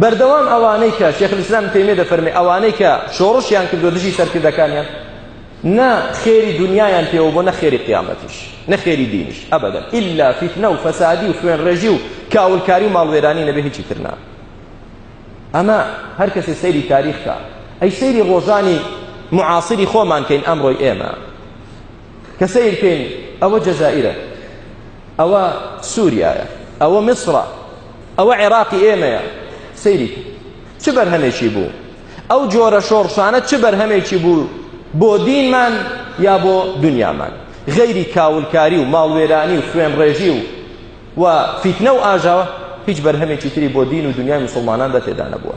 بەردەوام ئەوانەی کە شێخ الاسلام تەیمیە دەفەرمێ ئەوانەی کە شۆڕشیان کردو دژی سەرکردەکانیان نە خێری دنیایان پێوە بۆ نە خێری قیامەتیش نە خێری دینیش ئەبدا ئللا فیتنە و فەسادی و خوێن ڕێژی و کاولکاری و ماڵوێرانی نەبێ هیچی ترنا ئەمە هەر کەسێ سەیری تاریخکە ئەی سەیری ڕۆژانی معاصری خۆمان کەین ئەمڕۆی ئێمە کە سەیر کەین ئەوە جەزائیرە ئەوە سووریایە ئەوە میسرە ئەوە عێراقی ئێمەیە سەیری چ بەرهەمێکی بوو ئەو جۆرە شۆڕشانە چ بەرهەمێکی بوو بۆ دینمان یا بۆ دنیامان غەیری کاولکاری و ماڵوێرانی و خوێن ڕێژی و و فیتنە و ئاژاوە هیچ بەرهەمێکی تری بۆ دین و دنیای مسلمانان دە تێدا نەبووە